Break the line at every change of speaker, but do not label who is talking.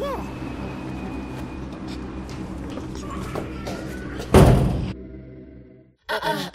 Yeah. uh, uh